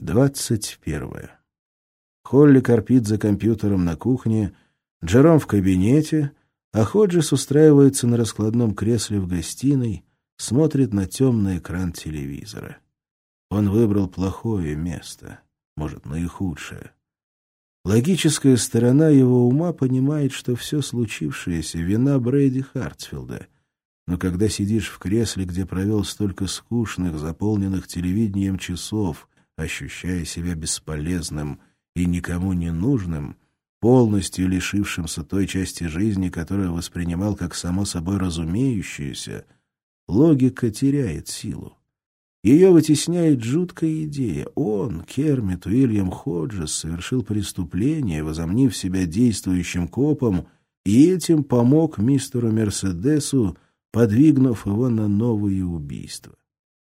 Двадцать первое. Холли корпит за компьютером на кухне, Джером в кабинете, а Ходжес устраивается на раскладном кресле в гостиной, смотрит на темный экран телевизора. Он выбрал плохое место, может, наихудшее. Логическая сторона его ума понимает, что все случившееся — вина Брэди Хартфилда. Но когда сидишь в кресле, где провел столько скучных, заполненных телевидением часов, ощущая себя бесполезным и никому не нужным, полностью лишившимся той части жизни, которую воспринимал как само собой разумеющуюся, логика теряет силу. Ее вытесняет жуткая идея. Он, Кермит Уильям Ходжес, совершил преступление, возомнив себя действующим копом, и этим помог мистеру Мерседесу, подвигнув его на новые убийства.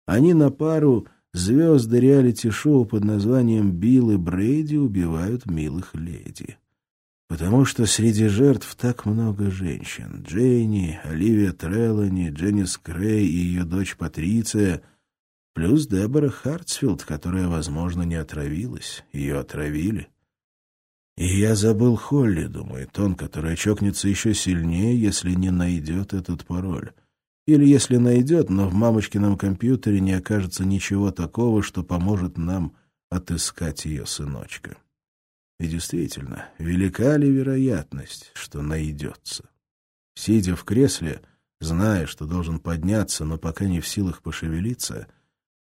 Они на пару звезды реалити-шоу под названием «Билл и Брейди убивают милых леди». Потому что среди жертв так много женщин. Джейни, Оливия Треллани, Дженнис Крей и ее дочь Патриция, плюс Дебора Хартсфилд, которая, возможно, не отравилась. Ее отравили. И я забыл Холли, думает он, которая чокнется еще сильнее, если не найдет этот пароль. Или если найдет, но в мамочкином компьютере не окажется ничего такого, что поможет нам отыскать ее сыночка. И действительно, велика ли вероятность, что найдется? Сидя в кресле, зная, что должен подняться, но пока не в силах пошевелиться,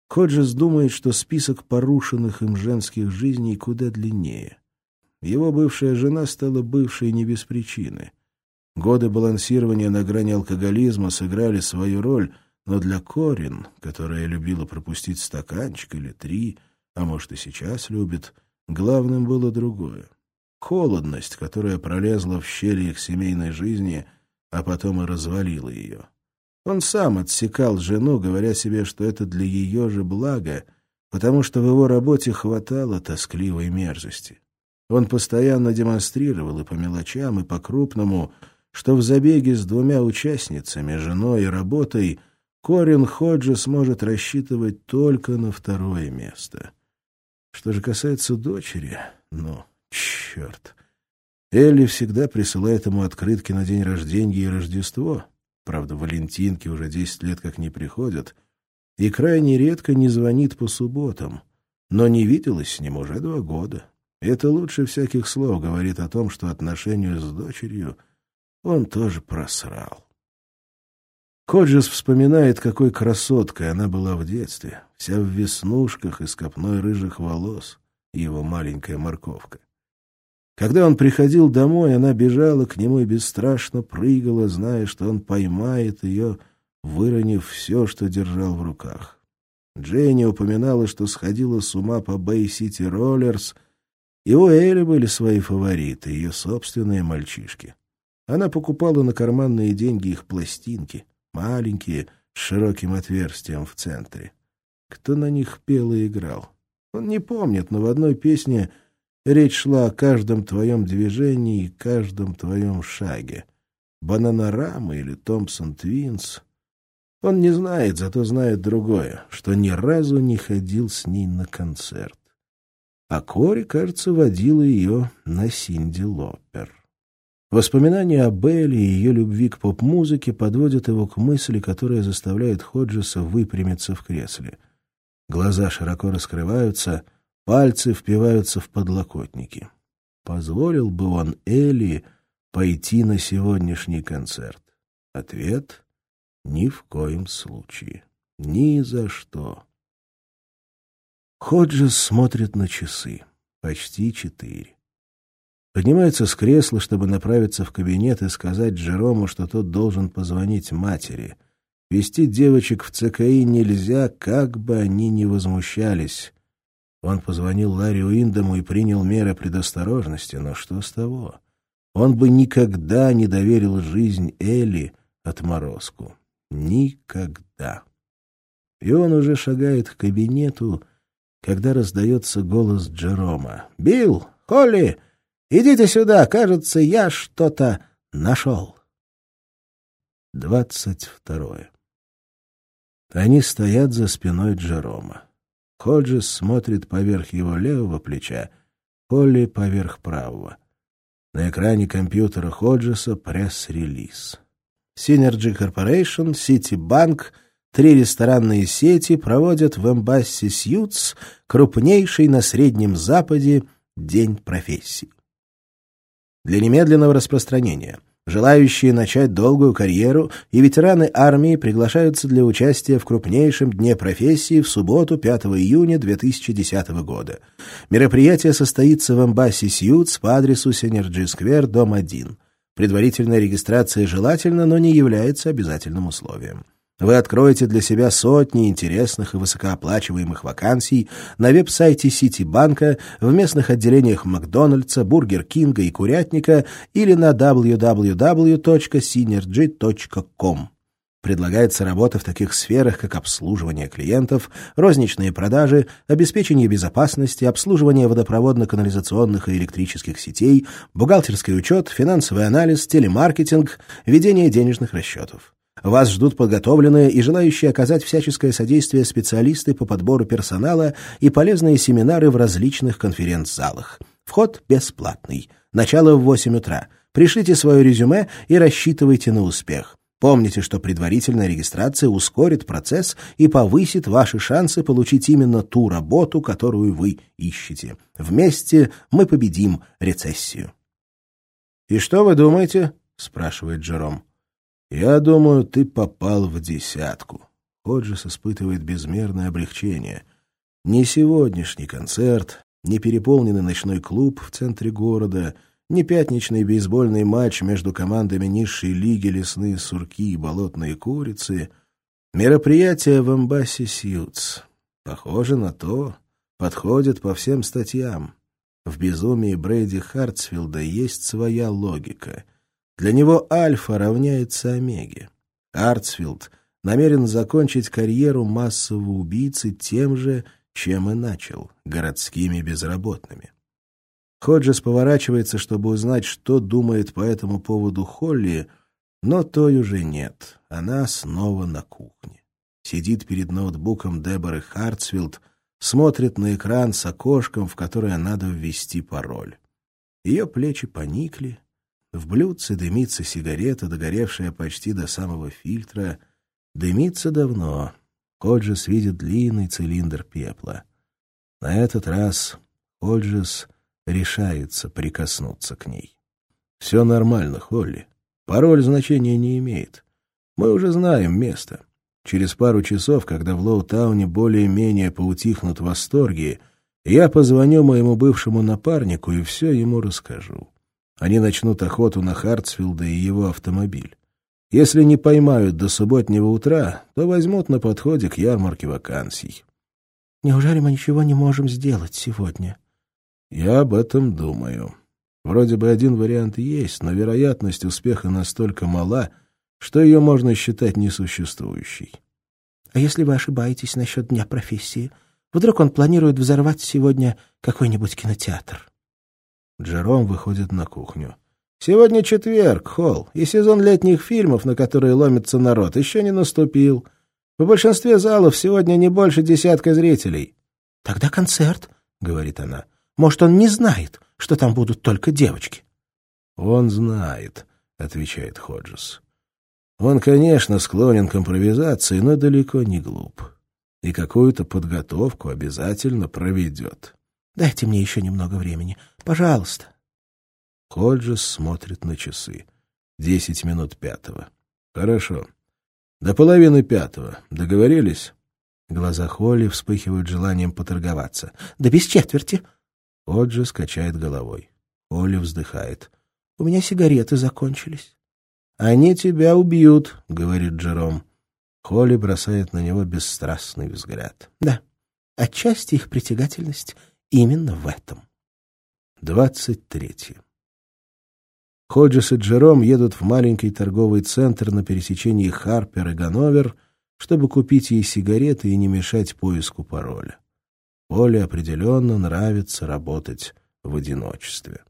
Ходжес думает, что список порушенных им женских жизней куда длиннее. Его бывшая жена стала бывшей не без причины. Годы балансирования на грани алкоголизма сыграли свою роль, но для Корин, которая любила пропустить стаканчик или три, а может и сейчас любит, главным было другое. Холодность, которая пролезла в щели их семейной жизни, а потом и развалила ее. Он сам отсекал жену, говоря себе, что это для ее же блага, потому что в его работе хватало тоскливой мерзости. Он постоянно демонстрировал и по мелочам, и по крупному — что в забеге с двумя участницами, женой и работой, Корин Ходжи сможет рассчитывать только на второе место. Что же касается дочери, ну, черт. Элли всегда присылает ему открытки на день рождения и Рождество. Правда, валентинки уже десять лет как не приходят. И крайне редко не звонит по субботам. Но не виделась с ним уже два года. Это лучше всяких слов говорит о том, что отношению с дочерью он тоже просрал. Коджес вспоминает, какой красоткой она была в детстве, вся в веснушках и с копной рыжих волос, его маленькая морковка. Когда он приходил домой, она бежала к нему и бесстрашно прыгала, зная, что он поймает ее, выронив все, что держал в руках. Дженни упоминала, что сходила с ума по Бэй-Сити Роллерс, и у Эли были свои фавориты, ее собственные мальчишки. Она покупала на карманные деньги их пластинки, маленькие, с широким отверстием в центре. Кто на них пел и играл? Он не помнит, но в одной песне речь шла о каждом твоем движении и каждом твоем шаге. Бананарама или Томпсон Твинс. Он не знает, зато знает другое, что ни разу не ходил с ней на концерт. А Кори, кажется, водила ее на Синди Лопер. Воспоминания о Белли и ее любви к поп-музыке подводят его к мысли, которая заставляет Ходжеса выпрямиться в кресле. Глаза широко раскрываются, пальцы впиваются в подлокотники. Позволил бы он Элли пойти на сегодняшний концерт? Ответ — ни в коем случае. Ни за что. Ходжес смотрит на часы. Почти четыре. Поднимается с кресла, чтобы направиться в кабинет и сказать Джерому, что тот должен позвонить матери. Вести девочек в ЦКИ нельзя, как бы они ни возмущались. Он позвонил Ларри Уиндому и принял меры предосторожности, но что с того? Он бы никогда не доверил жизнь Элли отморозку. Никогда. И он уже шагает к кабинету, когда раздается голос Джерома. «Билл! Холли! Идите сюда, кажется, я что-то нашел. Двадцать второе. Они стоят за спиной Джерома. Ходжес смотрит поверх его левого плеча, Холли поверх правого. На экране компьютера Ходжеса пресс-релиз. Synergy Corporation, Citibank, три ресторанные сети проводят в Эмбасси Сьюз крупнейший на Среднем Западе День профессий. Для немедленного распространения Желающие начать долгую карьеру и ветераны армии приглашаются для участия в крупнейшем дне профессии в субботу 5 июня 2010 года. Мероприятие состоится в Эмбасси Сьюз по адресу Синерджи-сквер, дом 1. Предварительная регистрация желательна, но не является обязательным условием. Вы откроете для себя сотни интересных и высокооплачиваемых вакансий на веб-сайте Ситибанка, в местных отделениях Макдональдса, Бургер Кинга и Курятника или на www.synergy.com. Предлагается работа в таких сферах, как обслуживание клиентов, розничные продажи, обеспечение безопасности, обслуживание водопроводно-канализационных и электрических сетей, бухгалтерский учет, финансовый анализ, телемаркетинг, ведение денежных расчетов. Вас ждут подготовленные и желающие оказать всяческое содействие специалисты по подбору персонала и полезные семинары в различных конференц-залах. Вход бесплатный. Начало в 8 утра. Пришлите свое резюме и рассчитывайте на успех. Помните, что предварительная регистрация ускорит процесс и повысит ваши шансы получить именно ту работу, которую вы ищете. Вместе мы победим рецессию. «И что вы думаете?» — спрашивает Джером. «Я думаю, ты попал в десятку». Ходжес испытывает безмерное облегчение. Ни сегодняшний концерт, ни переполненный ночной клуб в центре города, ни пятничный бейсбольный матч между командами низшей лиги «Лесные сурки» и «Болотные курицы» — мероприятие в Эмбассе Сьюз. Похоже на то, подходит по всем статьям. В безумии Брэди Хартсфилда есть своя логика — для него альфа равняется омеге. Артсфилд намерен закончить карьеру массового убийцы тем же, чем и начал — городскими безработными. Ходжес поворачивается, чтобы узнать, что думает по этому поводу Холли, но той уже нет. Она снова на кухне. Сидит перед ноутбуком Деборы Хартсфилд, смотрит на экран с окошком, в которое надо ввести пароль. Ее плечи поникли, в блюдце дымится сигарета, догоревшая почти до самого фильтра. Дымится давно. Ходжес видит длинный цилиндр пепла. На этот раз Ходжес решается прикоснуться к ней. «Все нормально, Холли. Пароль значения не имеет. Мы уже знаем место. Через пару часов, когда в Лоу-тауне более-менее поутихнут восторги, я позвоню моему бывшему напарнику и все ему расскажу. Они начнут охоту на Хартсфилда и его автомобиль. Если не поймают до субботнего утра, то возьмут на подходе к ярмарке вакансий. Неужели мы ничего не можем сделать сегодня? Я об этом думаю. Вроде бы один вариант есть, но вероятность успеха настолько мала, что ее можно считать несуществующей. А если вы ошибаетесь насчет дня профессии? Вдруг он планирует взорвать сегодня какой-нибудь кинотеатр? Джером выходит на кухню. «Сегодня четверг, Холл, и сезон летних фильмов, на которые ломится народ, еще не наступил. В большинстве залов сегодня не больше десятка зрителей». «Тогда концерт», — говорит она. «Может, он не знает, что там будут только девочки?» «Он знает», — отвечает Ходжес. «Он, конечно, склонен к импровизации, но далеко не глуп. И какую-то подготовку обязательно проведет». Дайте мне еще немного времени. Пожалуйста. Ходжес смотрит на часы. Десять минут пятого. Хорошо. До половины пятого. Договорились? Глаза Холли вспыхивают желанием поторговаться. Да без четверти. Ходжес качает головой. Холли вздыхает. У меня сигареты закончились. «Они тебя убьют», — говорит Джером. Холли бросает на него бесстрастный взгляд. «Да, отчасти их притягательность именно в этом. 23. Ходжес и Джером едут в маленький торговый центр на пересечении Харпер и Ганновер, чтобы купить ей сигареты и не мешать поиску пароля. Поле определенно нравится работать в одиночестве.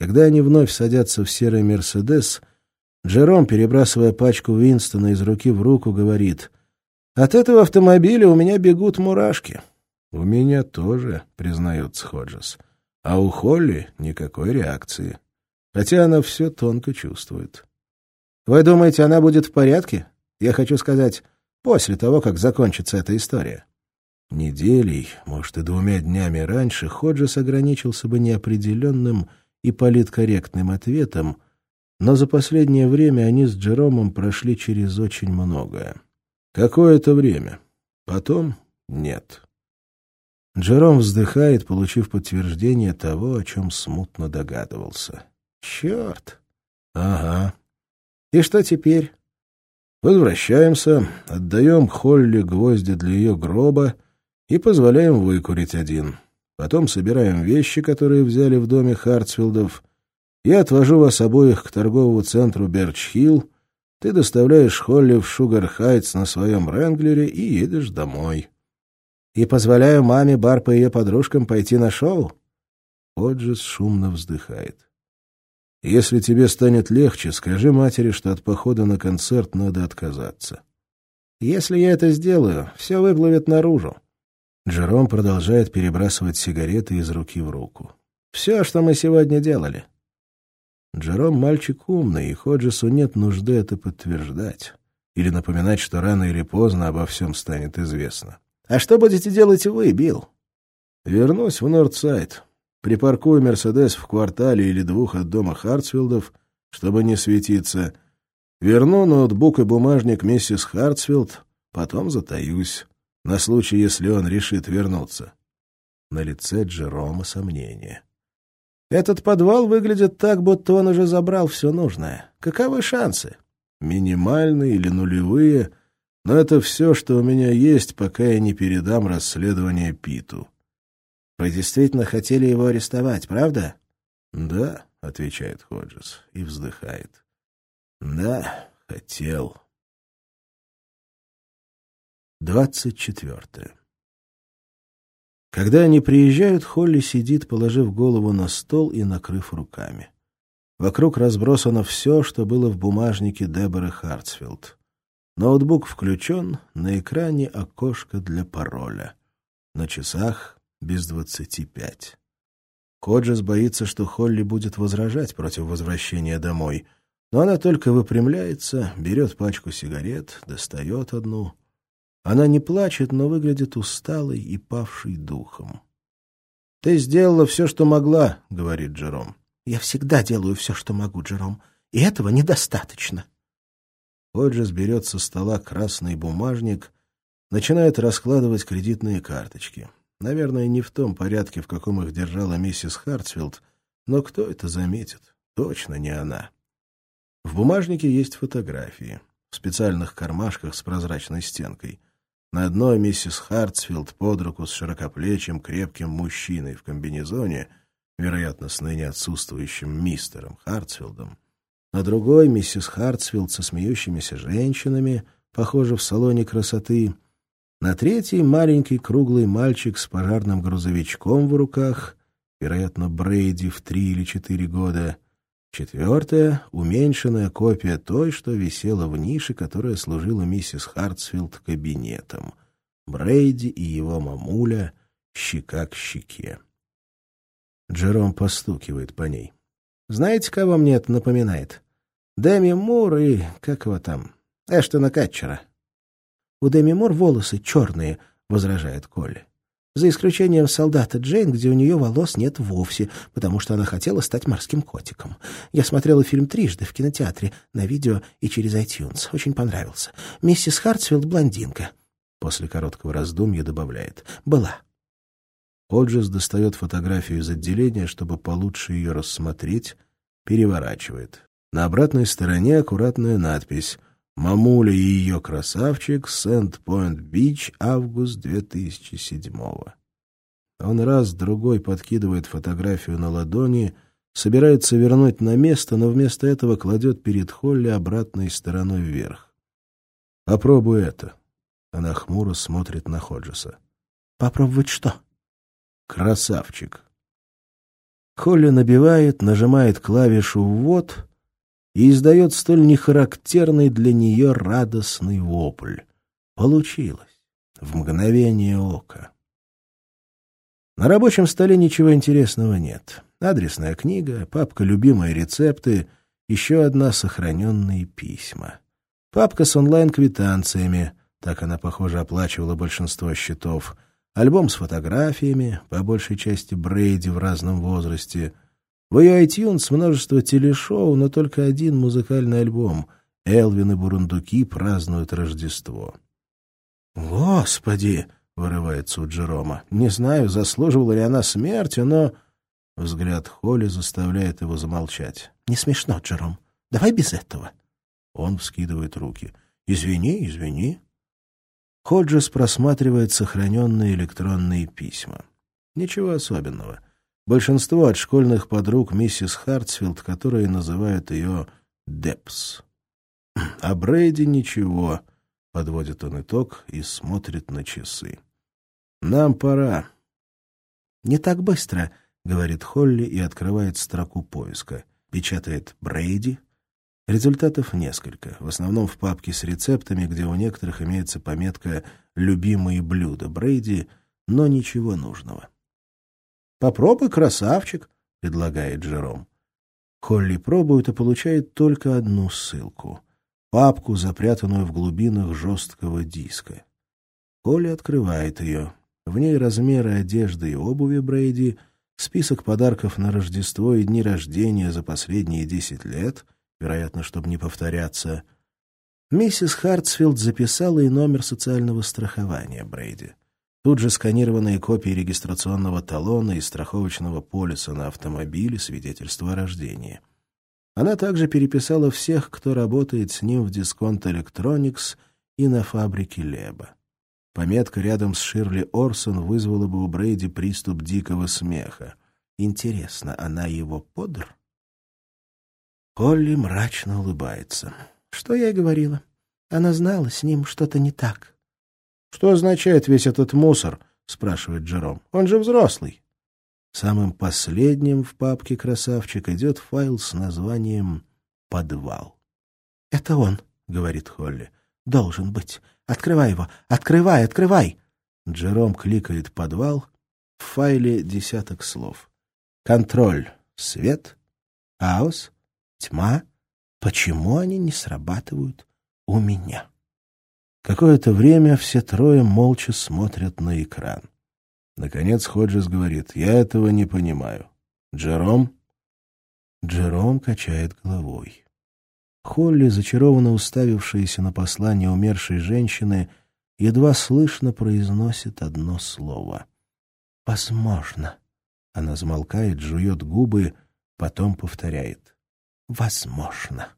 Когда они вновь садятся в серый «Мерседес», Джером, перебрасывая пачку Винстона из руки в руку, говорит, «От этого автомобиля у меня бегут мурашки. «У меня тоже», — признается Ходжес. «А у Холли никакой реакции. Хотя она все тонко чувствует». «Вы думаете, она будет в порядке? Я хочу сказать, после того, как закончится эта история». Неделей, может, и двумя днями раньше Ходжес ограничился бы неопределенным и политкорректным ответом, но за последнее время они с Джеромом прошли через очень многое. Какое-то время. Потом нет. Джером вздыхает, получив подтверждение того, о чем смутно догадывался. «Черт!» «Ага. И что теперь?» «Возвращаемся, отдаем Холли гвозди для ее гроба и позволяем выкурить один. Потом собираем вещи, которые взяли в доме Хартсфилдов. Я отвожу вас обоих к торговому центру Берч-Хилл. Ты доставляешь Холли в Шугар-Хайтс на своем Ренглере и едешь домой. И позволяю маме, Барп и ее подружкам пойти на шоу? Оджис шумно вздыхает. Если тебе станет легче, скажи матери, что от похода на концерт надо отказаться. Если я это сделаю, все выплывет наружу. Джером продолжает перебрасывать сигареты из руки в руку. «Все, что мы сегодня делали». Джером мальчик умный, и Ходжесу нет нужды это подтверждать или напоминать, что рано или поздно обо всем станет известно. «А что будете делать вы, Билл?» «Вернусь в Нордсайд. Припаркую «Мерседес» в квартале или двух от дома Хартсфилдов, чтобы не светиться. Верну ноутбук и бумажник миссис Хартсфилд, потом затаюсь на случай, если он решит вернуться. На лице Джерома сомнение. «Этот подвал выглядит так, будто он уже забрал все нужное. Каковы шансы?» «Минимальные или нулевые, но это все, что у меня есть, пока я не передам расследование Питу». «Вы действительно хотели его арестовать, правда?» «Да», — отвечает Ходжес и вздыхает. «Да, хотел». Двадцать четвертое. Когда они приезжают, Холли сидит, положив голову на стол и накрыв руками. Вокруг разбросано все, что было в бумажнике Деборы Хартсфилд. Ноутбук включен, на экране окошко для пароля. На часах без двадцати пять. Ходжес боится, что Холли будет возражать против возвращения домой, но она только выпрямляется, берет пачку сигарет, достает одну — она не плачет, но выглядит усталой и павшей духом. — Ты сделала все, что могла, — говорит Джером. — Я всегда делаю все, что могу, Джером, и этого недостаточно. Ходжес берет со стола красный бумажник, начинает раскладывать кредитные карточки. Наверное, не в том порядке, в каком их держала миссис Хартсфилд, но кто это заметит? Точно не она. В бумажнике есть фотографии в специальных кармашках с прозрачной стенкой. На одной миссис Хартсфилд под руку с широкоплечим крепким мужчиной в комбинезоне, вероятно, с ныне отсутствующим мистером Хартсфилдом. На другой миссис Хартсфилд со смеющимися женщинами, похоже, в салоне красоты. На третьей маленький круглый мальчик с пожарным грузовичком в руках, вероятно, Брейди в три или четыре года — Четвертая — уменьшенная копия той, что висела в нише, которая служила миссис Хартсфилд кабинетом. Брейди и его мамуля щека к щеке. Джером постукивает по ней. «Знаете, кого мне это напоминает? Дэми Мур и... как его там? Эштона Катчера». «У Дэми Мур волосы черные», — возражает Колли. За исключением солдата Джейн, где у нее волос нет вовсе, потому что она хотела стать морским котиком. Я смотрела фильм трижды в кинотеатре, на видео и через iTunes. Очень понравился. Миссис Хартсфилд — блондинка. После короткого раздумья добавляет. Была. Ходжес достает фотографию из отделения, чтобы получше ее рассмотреть, переворачивает. На обратной стороне аккуратная надпись Мамуля и ее красавчик, Сент-Пойнт-Бич, август 2007-го. Он раз-другой подкидывает фотографию на ладони, собирается вернуть на место, но вместо этого кладет перед Холли обратной стороной вверх. «Попробуй это». Она хмуро смотрит на Ходжеса. «Попробовать что?» «Красавчик». Холли набивает, нажимает клавишу «ввод», и издает столь нехарактерный для нее радостный вопль. Получилось. В мгновение ока. На рабочем столе ничего интересного нет. Адресная книга, папка «Любимые рецепты», еще одна сохраненные письма. Папка с онлайн-квитанциями, так она, похоже, оплачивала большинство счетов, альбом с фотографиями, по большей части Брейди в разном возрасте. В ее iTunes множество телешоу, но только один музыкальный альбом — «Элвин и Бурундуки празднуют Рождество». «Господи!» — вырывается у Джерома. «Не знаю, заслуживала ли она смерти, но...» Взгляд Холли заставляет его замолчать. «Не смешно, Джером. Давай без этого». Он вскидывает руки. «Извини, извини». Ходжес просматривает сохраненные электронные письма. Ничего особенного. Большинство от школьных подруг миссис Хартсфилд, которые называют ее Депс. А Брейди ничего, подводит он итог и смотрит на часы. Нам пора. Не так быстро, говорит Холли и открывает строку поиска. Печатает Брейди, Результатов несколько, в основном в папке с рецептами, где у некоторых имеется пометка «Любимые блюда Брейди», но ничего нужного. «Попробуй, красавчик», — предлагает Джером. Холли пробует и получает только одну ссылку — папку, запрятанную в глубинах жесткого диска. Холли открывает ее. В ней размеры одежды и обуви Брейди, список подарков на Рождество и дни рождения за последние десять лет — вероятно, чтобы не повторяться. Миссис Хартсфилд записала и номер социального страхования Брейди. Тут же сканированные копии регистрационного талона и страховочного полиса на автомобиле, свидетельство о рождении. Она также переписала всех, кто работает с ним в Дисконт Electronics и на фабрике Леба. Пометка рядом с Ширли Орсон вызвала бы у Брейди приступ дикого смеха. Интересно, она его подр? Холли мрачно улыбается. Что я и говорила. Она знала, с ним что-то не так. — Что означает весь этот мусор? — спрашивает Джером. — Он же взрослый. Самым последним в папке «Красавчик» идет файл с названием «Подвал». — Это он, — говорит Холли. — Должен быть. Открывай его. Открывай, открывай. Джером кликает «Подвал». В файле десяток слов. Контроль. Свет. Аус. Тьма? Почему они не срабатывают у меня? Какое-то время все трое молча смотрят на экран. Наконец Ходжес говорит, «Я этого не понимаю. Джером?» Джером качает головой. Холли, зачарованно уставившаяся на послание умершей женщины, едва слышно произносит одно слово. «Возможно». Она замолкает, жует губы, потом повторяет возможно.